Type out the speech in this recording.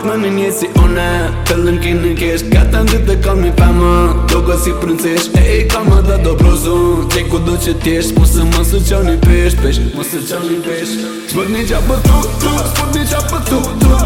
Fuck me në një si une Të lënki në kesh Gata në të kam një pëma Doko si princesh E i kam më dhe do brozu Qe ku do që tjesht Mu se më së qoni pesh Pesh Mu se qoni pesh Shpët një qa për tu tu Sput një qa për tu tu